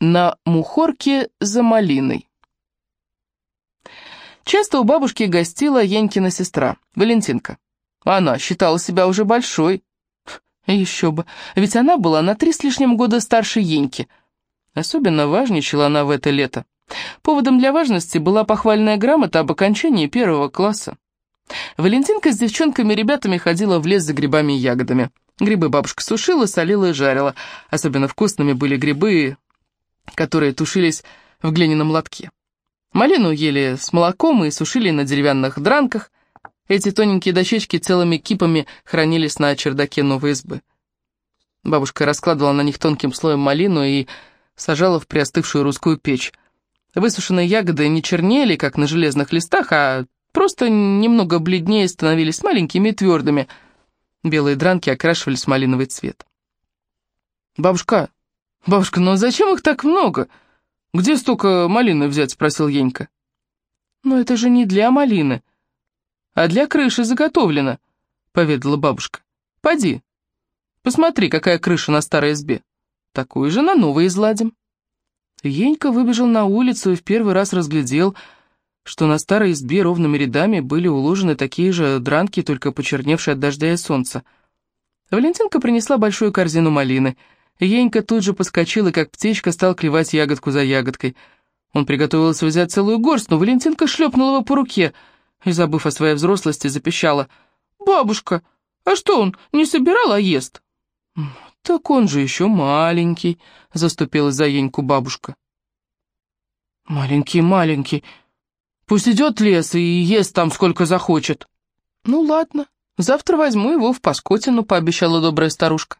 На мухорке за малиной. Часто у бабушки гостила Енькина сестра, Валентинка. Она считала себя уже большой. Еще бы, ведь она была на три с лишним года старше Еньки. Особенно важничала она в это лето. Поводом для важности была похвальная грамота об окончании первого класса. Валентинка с девчонками-ребятами ходила в лес за грибами и ягодами. Грибы бабушка сушила, солила и жарила. Особенно вкусными были грибы которые тушились в глиняном лотке. Малину ели с молоком и сушили на деревянных дранках. Эти тоненькие дощечки целыми кипами хранились на чердаке новой избы. Бабушка раскладывала на них тонким слоем малину и сажала в приостывшую русскую печь. Высушенные ягоды не чернели, как на железных листах, а просто немного бледнее становились маленькими и твердыми. Белые дранки окрашивались в малиновый цвет. «Бабушка, «Бабушка, ну зачем их так много? Где столько малины взять?» — спросил Енька. «Но это же не для малины, а для крыши заготовлено», — поведала бабушка. «Поди, посмотри, какая крыша на старой избе. Такую же на новой изладим». Енька выбежал на улицу и в первый раз разглядел, что на старой избе ровными рядами были уложены такие же дранки, только почерневшие от дождя и солнца. Валентинка принесла большую корзину малины — Енька тут же подскочил и, как птичка, стал клевать ягодку за ягодкой. Он приготовился взять целую горсть, но Валентинка шлепнула его по руке и, забыв о своей взрослости, запищала. «Бабушка, а что он, не собирал, а ест?» «Так он же еще маленький», — заступилась за Еньку бабушка. «Маленький-маленький. Пусть идет лес и ест там сколько захочет». «Ну ладно, завтра возьму его в Паскотину», — пообещала добрая старушка.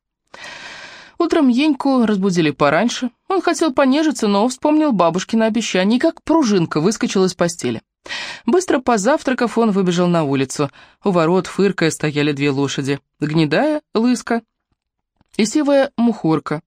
Утром Еньку разбудили пораньше. Он хотел понежиться, но вспомнил бабушкино обещание и как пружинка выскочил из постели. Быстро позавтракав, он выбежал на улицу. У ворот, фыркая, стояли две лошади. Гнедая, лыска и сивая мухорка.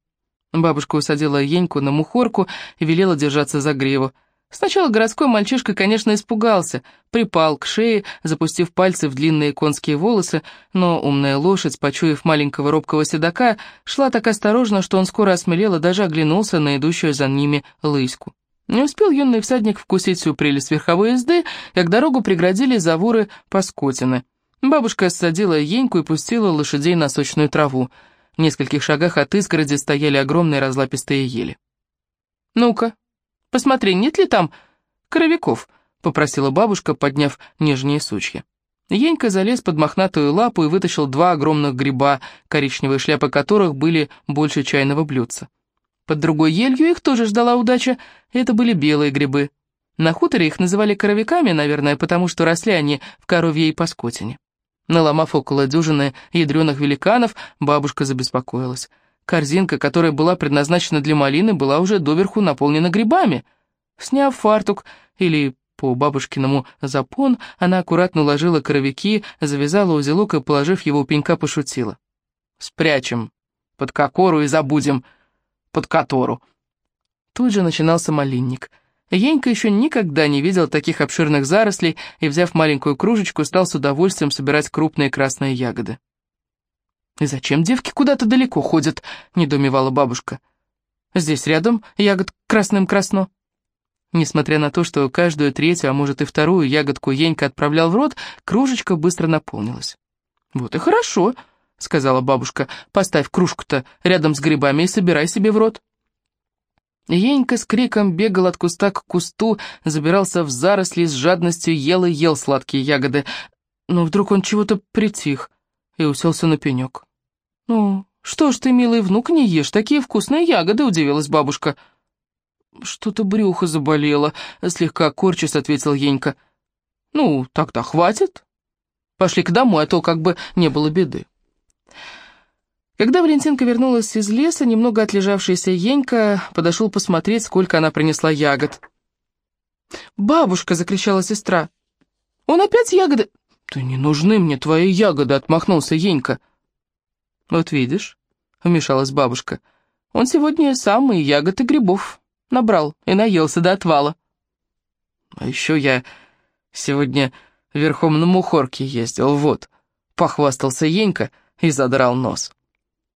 Бабушка усадила Еньку на мухорку и велела держаться за гриву. Сначала городской мальчишка, конечно, испугался, припал к шее, запустив пальцы в длинные конские волосы, но умная лошадь, почуяв маленького робкого седока, шла так осторожно, что он скоро осмелел и даже оглянулся на идущую за ними лыську. Не успел юный всадник вкусить всю прелесть верховой езды, как дорогу преградили завуры Паскотины. Бабушка ссадила еньку и пустила лошадей на сочную траву. В нескольких шагах от изгороди стояли огромные разлапистые ели. «Ну-ка, Посмотри, нет ли там коровиков?» — попросила бабушка, подняв нижние сучья. Енька залез под мохнатую лапу и вытащил два огромных гриба, коричневые шляпы которых были больше чайного блюдца. Под другой елью их тоже ждала удача, это были белые грибы. На хуторе их называли коровиками, наверное, потому что росли они в коровье и паскотине. Наломав около дюжины ядреных великанов, бабушка забеспокоилась. Корзинка, которая была предназначена для малины, была уже доверху наполнена грибами. Сняв фартук, или по бабушкиному запон, она аккуратно уложила коровики, завязала узелок и, положив его у пенька, пошутила. «Спрячем под кокору и забудем под котору». Тут же начинался малинник. Енька еще никогда не видел таких обширных зарослей и, взяв маленькую кружечку, стал с удовольствием собирать крупные красные ягоды. «И зачем девки куда-то далеко ходят?» — недоумевала бабушка. «Здесь рядом ягод красным-красно». Несмотря на то, что каждую третью, а может и вторую ягодку Енька отправлял в рот, кружечка быстро наполнилась. «Вот и хорошо», — сказала бабушка. «Поставь кружку-то рядом с грибами и собирай себе в рот». Енька с криком бегал от куста к кусту, забирался в заросли, с жадностью ел и ел сладкие ягоды. Но вдруг он чего-то притих и уселся на пенек. «Ну, что ж ты, милый внук, не ешь такие вкусные ягоды?» — удивилась бабушка. «Что-то брюхо заболело», — слегка корчис ответил Енька. «Ну, тогда хватит. Пошли-ка домой, а то как бы не было беды». Когда Валентинка вернулась из леса, немного отлежавшаяся Енька подошел посмотреть, сколько она принесла ягод. «Бабушка!» — закричала сестра. «Он опять ягоды...» «Да не нужны мне твои ягоды!» — отмахнулся Енька. «Вот видишь», — вмешалась бабушка, — «он сегодня сам и ягод и грибов набрал и наелся до отвала». «А еще я сегодня верхом на мухорке ездил, вот», — похвастался Енька и задрал нос.